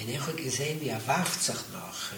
Und ich habe gesehen, wie er warf sich noch.